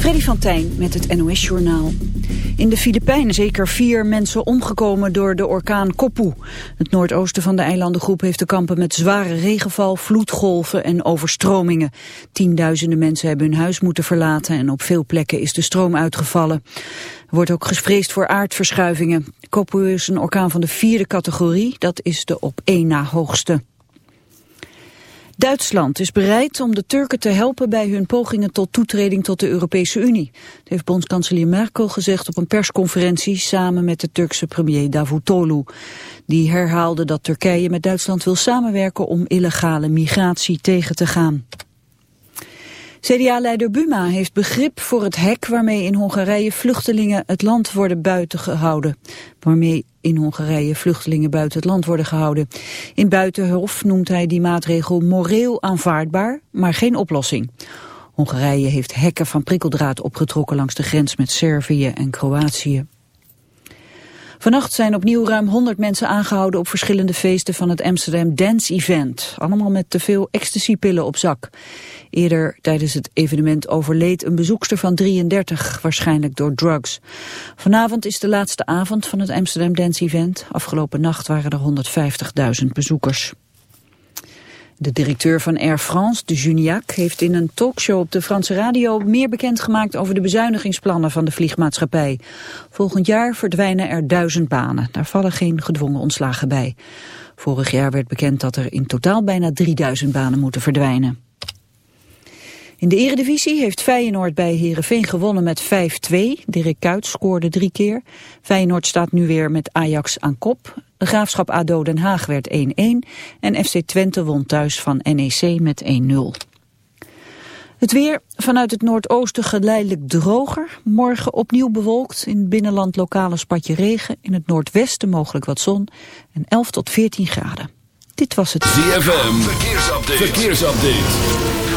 Freddy van Tijn met het NOS-journaal. In de Filipijnen zeker vier mensen omgekomen door de orkaan Kopu. Het noordoosten van de eilandengroep heeft te kampen met zware regenval, vloedgolven en overstromingen. Tienduizenden mensen hebben hun huis moeten verlaten en op veel plekken is de stroom uitgevallen. Er wordt ook gevreesd voor aardverschuivingen. Kopu is een orkaan van de vierde categorie, dat is de op één na hoogste. Duitsland is bereid om de Turken te helpen bij hun pogingen tot toetreding tot de Europese Unie. Dat heeft bondskanselier Merkel gezegd op een persconferentie samen met de Turkse premier Davutoglu. Die herhaalde dat Turkije met Duitsland wil samenwerken om illegale migratie tegen te gaan. CDA-leider Buma heeft begrip voor het hek waarmee in Hongarije vluchtelingen het land worden buiten gehouden. Waarmee in Hongarije vluchtelingen buiten het land worden gehouden. In Buitenhof noemt hij die maatregel moreel aanvaardbaar, maar geen oplossing. Hongarije heeft hekken van prikkeldraad opgetrokken langs de grens met Servië en Kroatië. Vannacht zijn opnieuw ruim 100 mensen aangehouden op verschillende feesten van het Amsterdam Dance Event. Allemaal met te veel ecstasypillen op zak. Eerder tijdens het evenement overleed een bezoekster van 33, waarschijnlijk door drugs. Vanavond is de laatste avond van het Amsterdam Dance Event. Afgelopen nacht waren er 150.000 bezoekers. De directeur van Air France, de Juniac, heeft in een talkshow op de Franse radio meer bekendgemaakt over de bezuinigingsplannen van de vliegmaatschappij. Volgend jaar verdwijnen er duizend banen. Daar vallen geen gedwongen ontslagen bij. Vorig jaar werd bekend dat er in totaal bijna 3000 banen moeten verdwijnen. In de eredivisie heeft Feyenoord bij Herenveen gewonnen met 5-2. Dirk Kuyt scoorde drie keer. Feyenoord staat nu weer met Ajax aan kop. De Graafschap ADO Den Haag werd 1-1 en FC Twente won thuis van NEC met 1-0. Het weer vanuit het noordoosten geleidelijk droger. Morgen opnieuw bewolkt. In het binnenland lokale spatje regen. In het noordwesten mogelijk wat zon. En 11 tot 14 graden. Dit was het ZFM. Verkeersupdate. Verkeersupdate.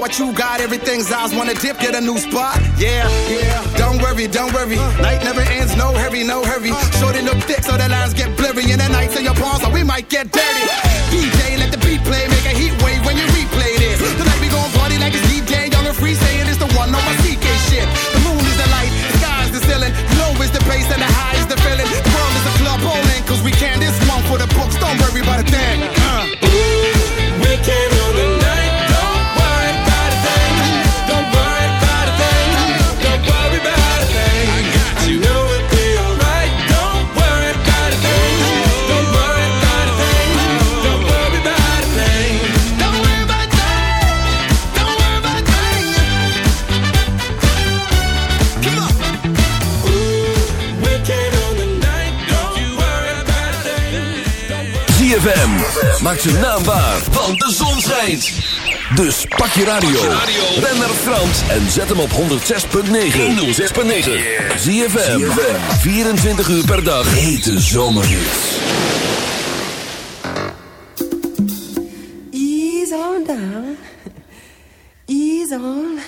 what you got. Everything's ours. Wanna dip, get a new spot. Yeah, yeah. Don't worry, don't worry. Night never ends. No hurry, no hurry. want de zon schijnt. Dus pak je radio. Ben naar Frans en zet hem op 106.9. 106.9. Zie je 24 uur per dag. Hete zomerhits. Ease on down. Ease on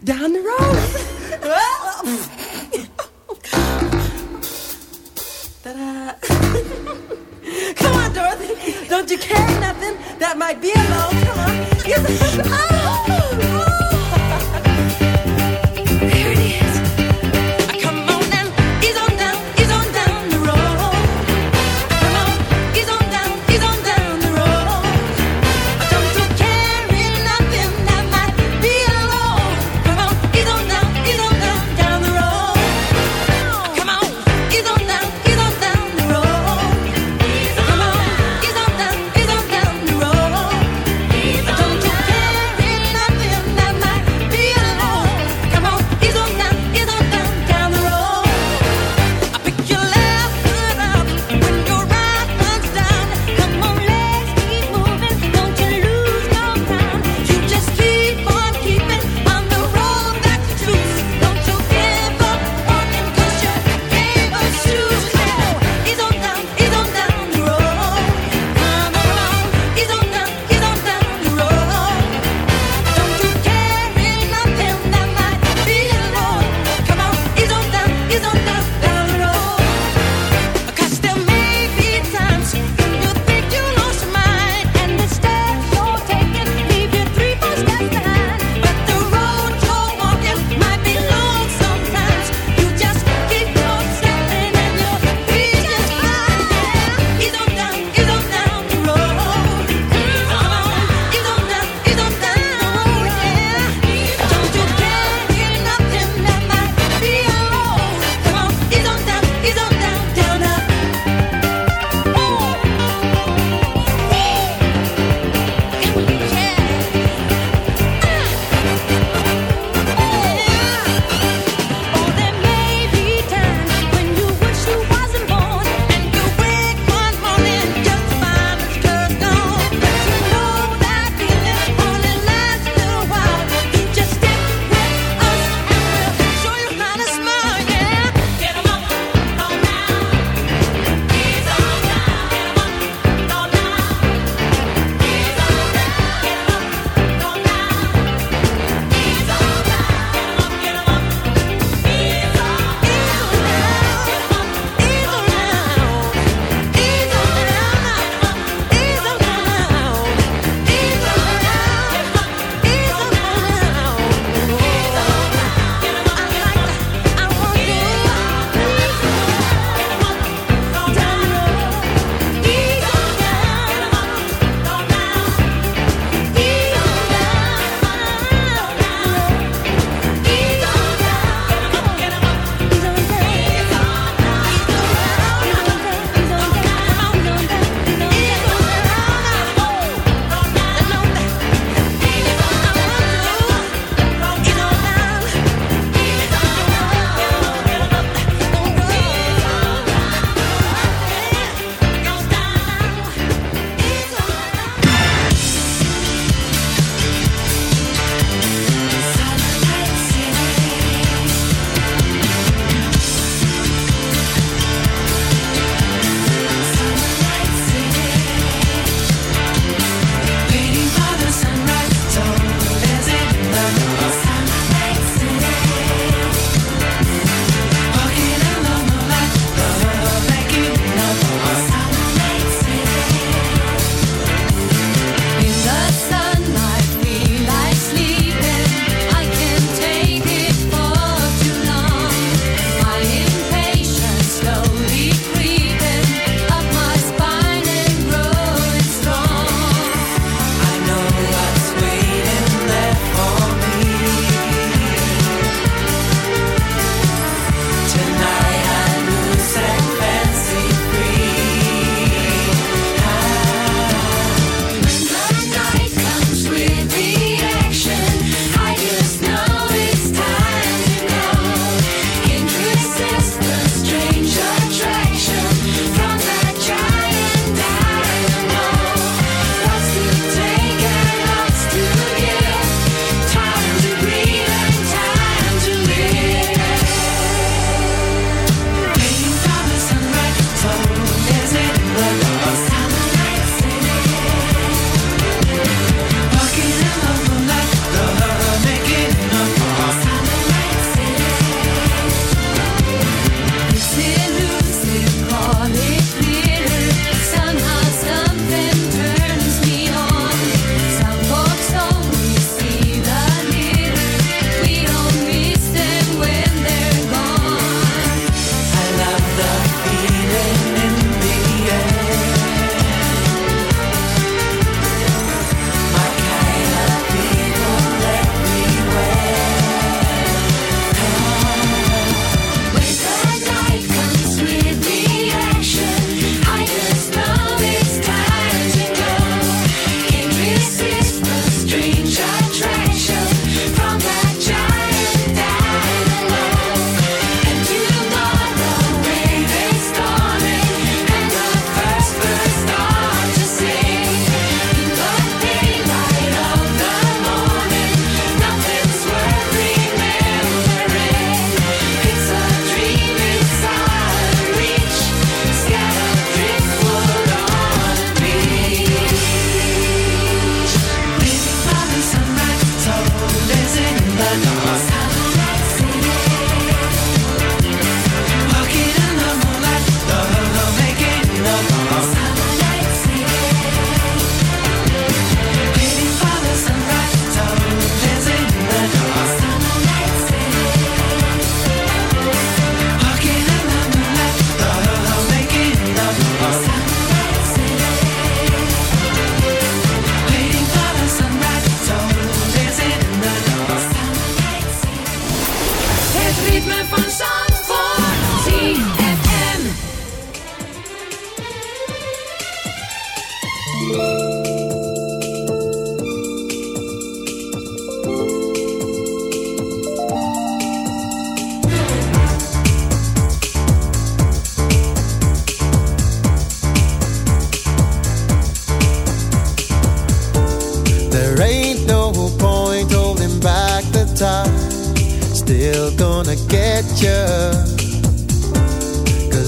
down the road.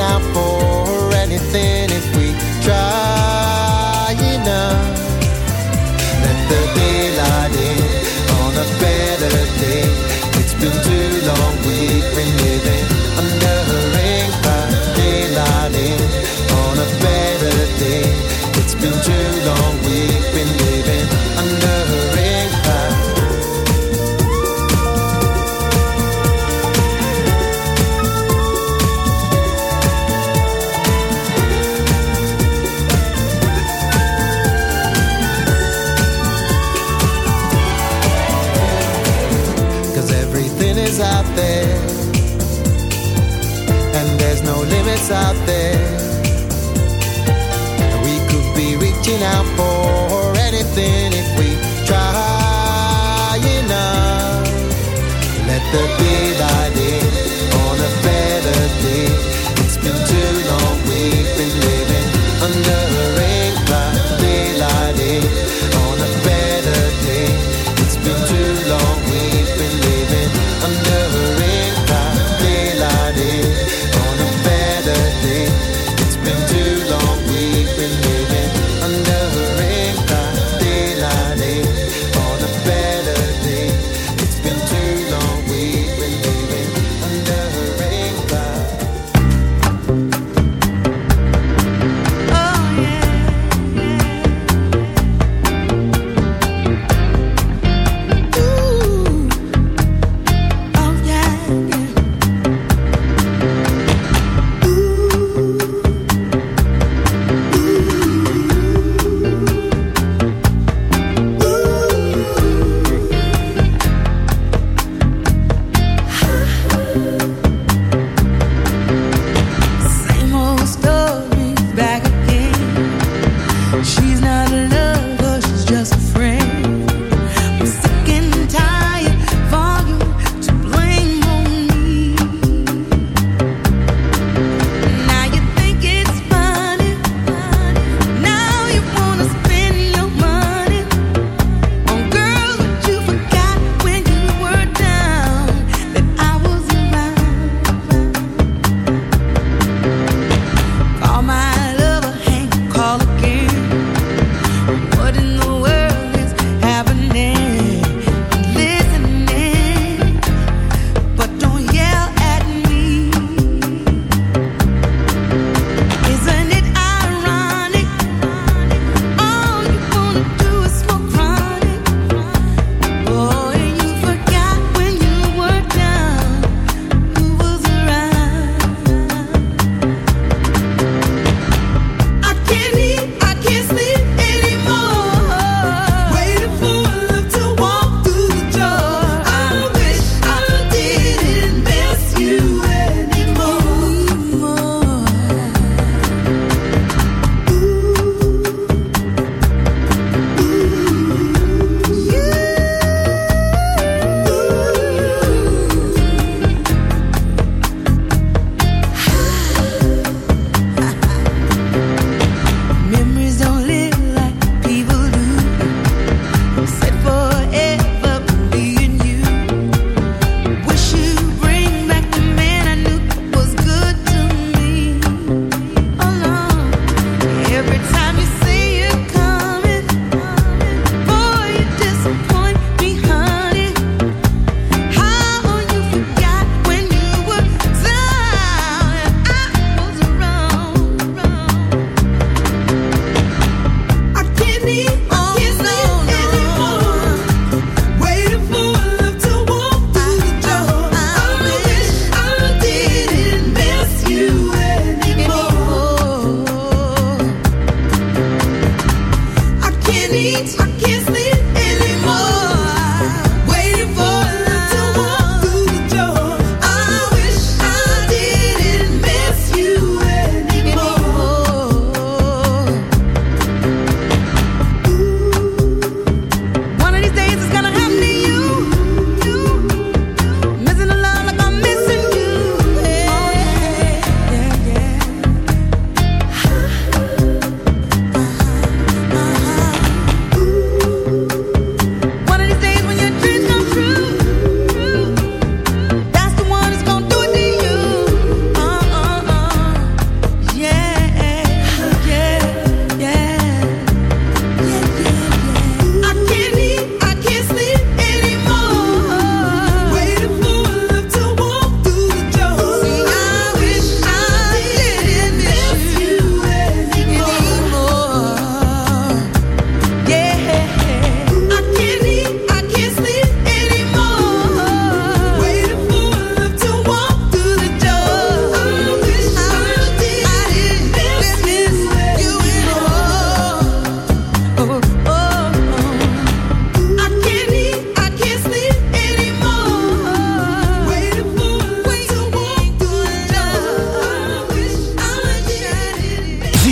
Out for anything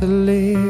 to live.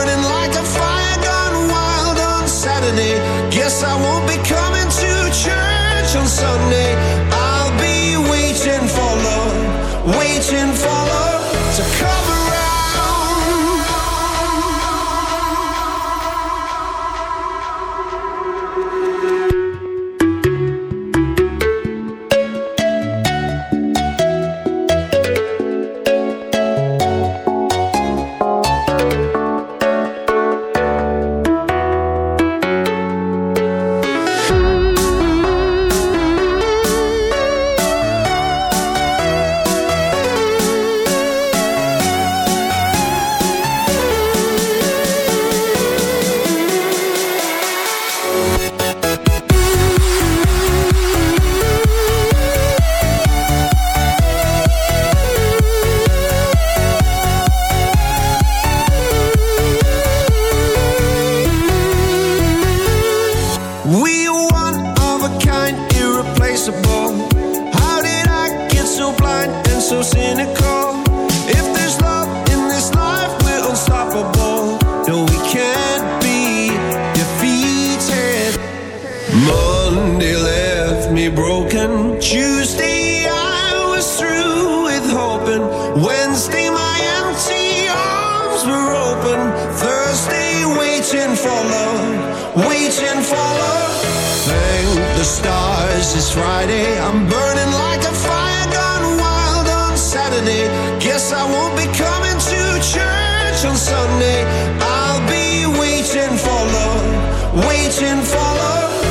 waiting for love.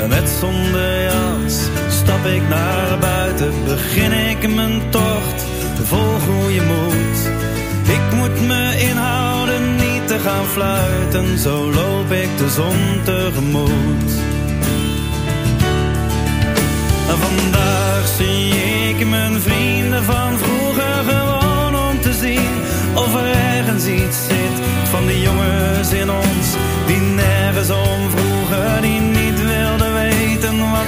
En met zonder jas stap ik naar buiten, begin ik mijn tocht, vol goede moed. Ik moet me inhouden, niet te gaan fluiten, zo loop ik de zon tegemoet. En vandaag zie ik mijn vrienden van vroeger gewoon om te zien of er ergens iets zit van die jongens in ons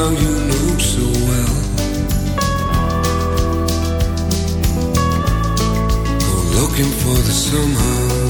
town you knew so well. Go looking for the somehow.